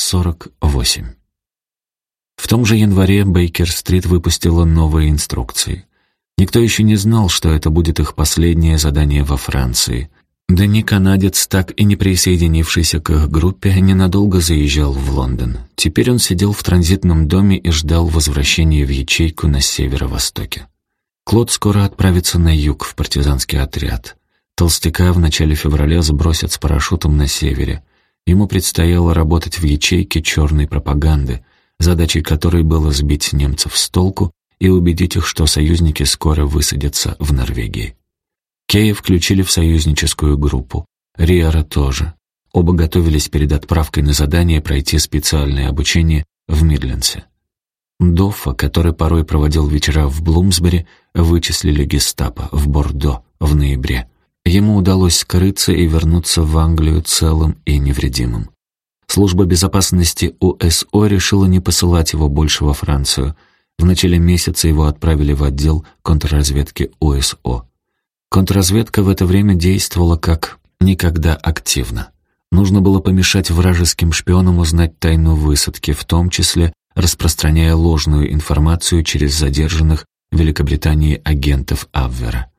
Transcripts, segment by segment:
48. В том же январе Бейкер-стрит выпустила новые инструкции. Никто еще не знал, что это будет их последнее задание во Франции. Да ни канадец, так и не присоединившийся к их группе, ненадолго заезжал в Лондон. Теперь он сидел в транзитном доме и ждал возвращения в ячейку на северо-востоке. Клод скоро отправится на юг в партизанский отряд. Толстяка в начале февраля сбросят с парашютом на севере. Ему предстояло работать в ячейке черной пропаганды, задачей которой было сбить немцев с толку и убедить их, что союзники скоро высадятся в Норвегии. Кея включили в союзническую группу, Риара тоже. Оба готовились перед отправкой на задание пройти специальное обучение в Мидлендсе. Доффа, который порой проводил вечера в Блумсбери, вычислили гестапо в Бордо в ноябре. Ему удалось скрыться и вернуться в Англию целым и невредимым. Служба безопасности УСО решила не посылать его больше во Францию. В начале месяца его отправили в отдел контрразведки УСО. Контрразведка в это время действовала как никогда активно. Нужно было помешать вражеским шпионам узнать тайну высадки, в том числе распространяя ложную информацию через задержанных в Великобритании агентов Абвера.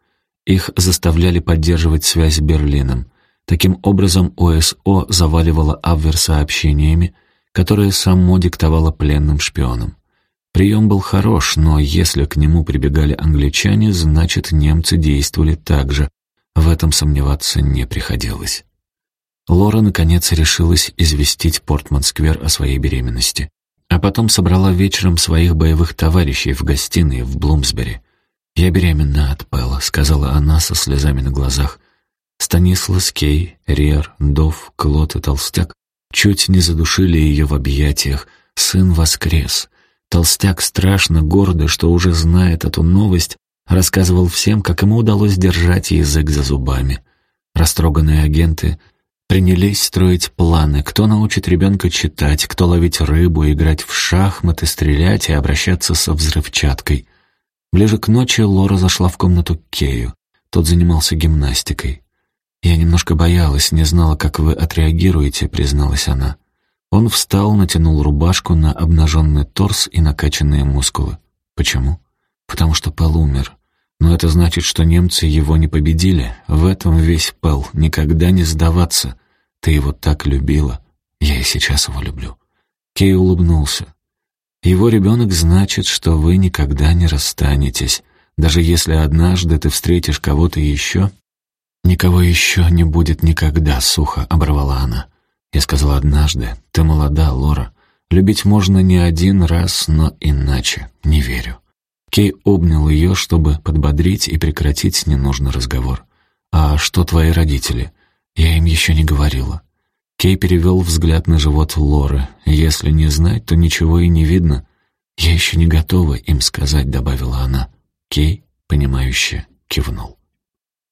Их заставляли поддерживать связь с Берлином. Таким образом, ОСО заваливала Абвер сообщениями, которые само диктовало пленным шпионам. Прием был хорош, но если к нему прибегали англичане, значит, немцы действовали так же. В этом сомневаться не приходилось. Лора, наконец, решилась известить Портман-сквер о своей беременности. А потом собрала вечером своих боевых товарищей в гостиной в Блумсбери. «Я беременна от Пэла», — сказала она со слезами на глазах. Станислас, Кей, Риер, Дов, Клод и Толстяк чуть не задушили ее в объятиях. Сын воскрес. Толстяк страшно гордый, что уже знает эту новость, рассказывал всем, как ему удалось держать язык за зубами. Растроганные агенты принялись строить планы, кто научит ребенка читать, кто ловить рыбу, играть в шахматы, стрелять и обращаться со взрывчаткой. Ближе к ночи Лора зашла в комнату к Кею. Тот занимался гимнастикой. «Я немножко боялась, не знала, как вы отреагируете», — призналась она. Он встал, натянул рубашку на обнаженный торс и накачанные мускулы. Почему? Потому что Пэл умер. Но это значит, что немцы его не победили. В этом весь Пэл. Никогда не сдаваться. Ты его так любила. Я и сейчас его люблю. Кей улыбнулся. Его ребенок значит, что вы никогда не расстанетесь. Даже если однажды ты встретишь кого-то еще, никого еще не будет никогда, сухо оборвала она. Я сказала однажды, ты молода, Лора. Любить можно не один раз, но иначе. Не верю. Кей обнял ее, чтобы подбодрить и прекратить ненужный разговор. «А что твои родители?» «Я им еще не говорила». Кей перевел взгляд на живот Лоры. «Если не знать, то ничего и не видно». «Я еще не готова им сказать», — добавила она. Кей, понимающе, кивнул.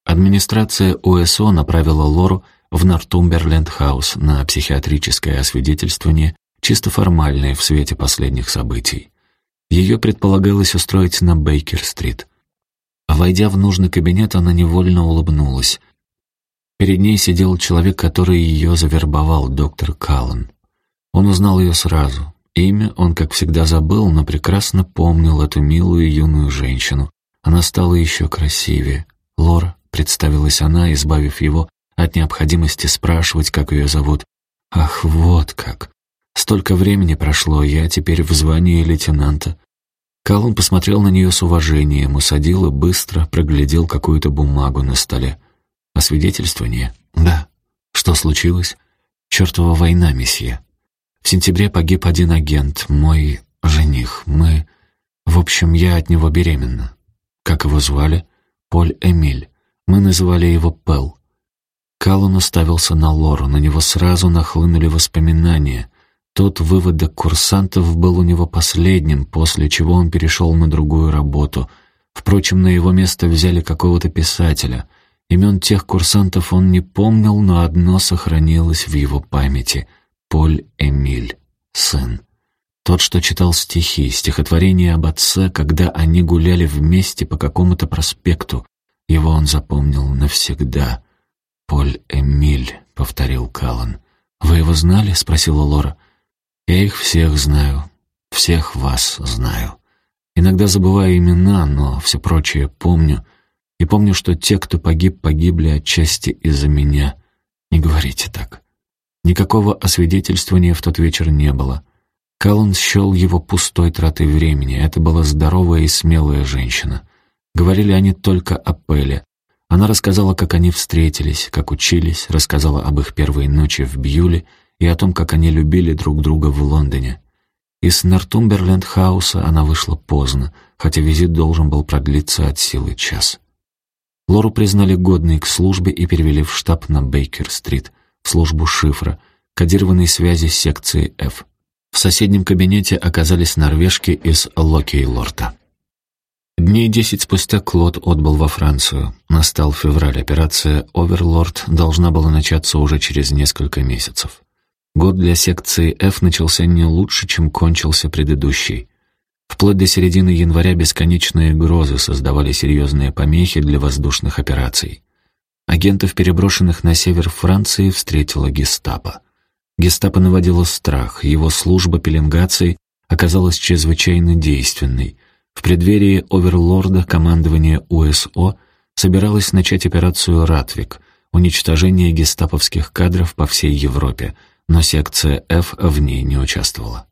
Администрация ОСО направила Лору в Нортумберленд-хаус на психиатрическое освидетельствование, чисто формальное в свете последних событий. Ее предполагалось устроить на Бейкер-стрит. Войдя в нужный кабинет, она невольно улыбнулась. Перед ней сидел человек, который ее завербовал, доктор Каллан. Он узнал ее сразу. Имя он, как всегда, забыл, но прекрасно помнил эту милую юную женщину. Она стала еще красивее. Лора, представилась она, избавив его от необходимости спрашивать, как ее зовут. «Ах, вот как! Столько времени прошло, я теперь в звании лейтенанта». Каллум посмотрел на нее с уважением, усадил и быстро проглядел какую-то бумагу на столе. «Освидетельствование?» «Да». «Что случилось?» «Чертова война, месье. В сентябре погиб один агент, мой жених. Мы... В общем, я от него беременна. Как его звали? Поль Эмиль. Мы называли его Пел. Каллан уставился на Лору, на него сразу нахлынули воспоминания. Тот выводок курсантов был у него последним, после чего он перешел на другую работу. Впрочем, на его место взяли какого-то писателя. Имен тех курсантов он не помнил, но одно сохранилось в его памяти — Поль Эмиль, сын. Тот, что читал стихи, стихотворение об отце, когда они гуляли вместе по какому-то проспекту. Его он запомнил навсегда — «Поль Эмиль», — повторил Каллан. «Вы его знали?» — спросила Лора. Я их всех знаю, всех вас знаю. Иногда забываю имена, но все прочее помню. И помню, что те, кто погиб, погибли отчасти из-за меня. Не говорите так. Никакого освидетельствования в тот вечер не было. Каллан счел его пустой тратой времени. Это была здоровая и смелая женщина. Говорили они только о Пеле. Она рассказала, как они встретились, как учились, рассказала об их первой ночи в Бьюле и о том, как они любили друг друга в Лондоне. Из Нортумберленд-хауса она вышла поздно, хотя визит должен был продлиться от силы час. Лору признали годной к службе и перевели в штаб на Бейкер-стрит, в службу шифра, кодированной связи секции F. В соседнем кабинете оказались норвежки из Локейлорта. Дней десять спустя Клод отбыл во Францию. Настал февраль. Операция «Оверлорд» должна была начаться уже через несколько месяцев. Год для секции F начался не лучше, чем кончился предыдущий. Вплоть до середины января бесконечные грозы создавали серьезные помехи для воздушных операций. Агентов, переброшенных на север Франции, встретила гестапо. Гестапо наводило страх, его служба пеленгации оказалась чрезвычайно действенной — в преддверии оверлорда командование УСО собиралось начать операцию «Ратвик» — уничтожение гестаповских кадров по всей Европе, но секция F в ней не участвовала.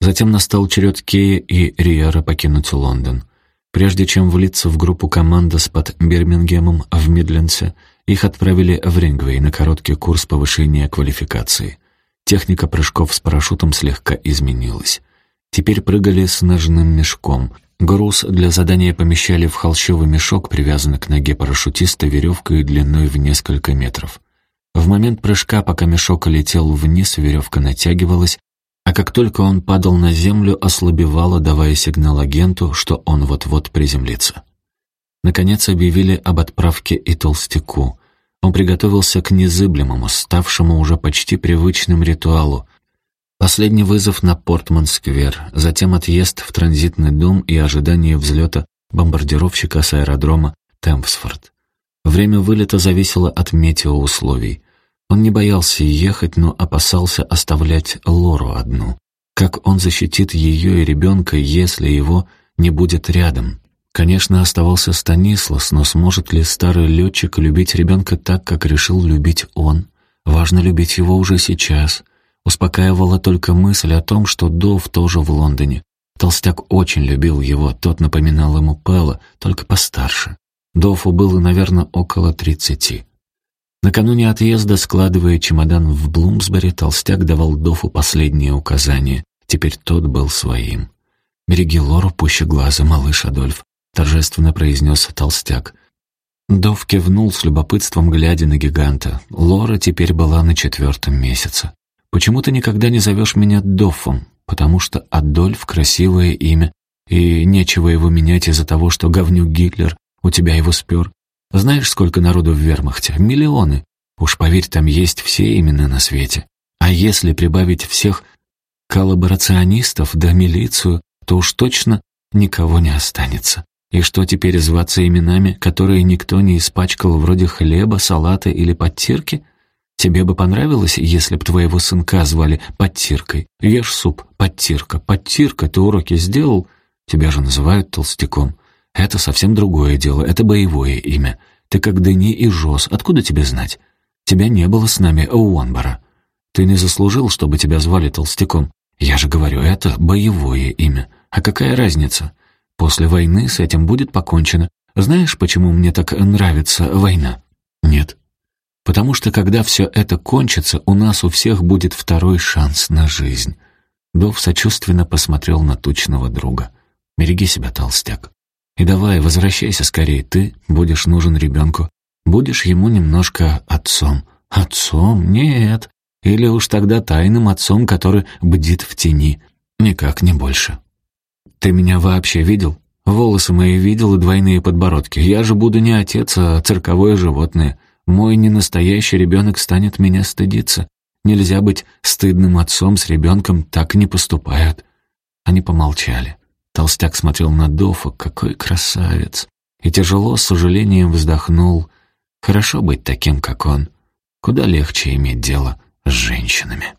Затем настал черед Кея и Риера покинуть Лондон. Прежде чем влиться в группу командос под Бирмингемом в Мидлендсе, их отправили в Рингвей на короткий курс повышения квалификации. Техника прыжков с парашютом слегка изменилась. Теперь прыгали с ножным мешком. Груз для задания помещали в холщовый мешок, привязанный к ноге парашютиста веревкой длиной в несколько метров. В момент прыжка, пока мешок летел вниз, веревка натягивалась, а как только он падал на землю, ослабевала, давая сигнал агенту, что он вот-вот приземлится. Наконец объявили об отправке и толстяку. Он приготовился к незыблемому, ставшему уже почти привычным ритуалу — Последний вызов на Портман-сквер, затем отъезд в транзитный дом и ожидание взлета бомбардировщика с аэродрома Темпсфорд. Время вылета зависело от метеоусловий. Он не боялся ехать, но опасался оставлять Лору одну. Как он защитит ее и ребенка, если его не будет рядом? Конечно, оставался Станислас, но сможет ли старый летчик любить ребенка так, как решил любить он? Важно любить его уже сейчас — Успокаивала только мысль о том, что Дов тоже в Лондоне. Толстяк очень любил его, тот напоминал ему Пэлла, только постарше. Дофу было, наверное, около тридцати. Накануне отъезда, складывая чемодан в Блумсбери, толстяк давал Дофу последние указания. Теперь тот был своим. «Береги Лору пуще глаза, малыш Адольф», — торжественно произнес толстяк. Дов кивнул с любопытством, глядя на гиганта. Лора теперь была на четвертом месяце. Почему ты никогда не зовешь меня Доффом? Потому что Адольф — красивое имя, и нечего его менять из-за того, что говнюк Гитлер у тебя его спер. Знаешь, сколько народу в вермахте? Миллионы. Уж поверь, там есть все имена на свете. А если прибавить всех коллаборационистов да милицию, то уж точно никого не останется. И что теперь зваться именами, которые никто не испачкал вроде хлеба, салата или подтирки? Тебе бы понравилось, если б твоего сынка звали Подтиркой? Ешь суп, Подтирка, Подтирка, ты уроки сделал? Тебя же называют толстяком. Это совсем другое дело, это боевое имя. Ты как Дени и Жос, откуда тебе знать? Тебя не было с нами у Уанбара. Ты не заслужил, чтобы тебя звали толстяком. Я же говорю, это боевое имя. А какая разница? После войны с этим будет покончено. Знаешь, почему мне так нравится война? Нет. Потому что когда все это кончится, у нас у всех будет второй шанс на жизнь. Дов сочувственно посмотрел на тучного друга. «Береги себя, толстяк. И давай, возвращайся скорее, ты будешь нужен ребенку. Будешь ему немножко отцом». «Отцом? Нет. Или уж тогда тайным отцом, который бдит в тени. Никак не больше». «Ты меня вообще видел? Волосы мои видел и двойные подбородки. Я же буду не отец, а цирковое животное. Мой ненастоящий ребенок станет меня стыдиться. Нельзя быть стыдным отцом с ребенком, так не поступают. Они помолчали. Толстяк смотрел на Дофа, какой красавец. И тяжело, с сожалением вздохнул. Хорошо быть таким, как он. Куда легче иметь дело с женщинами.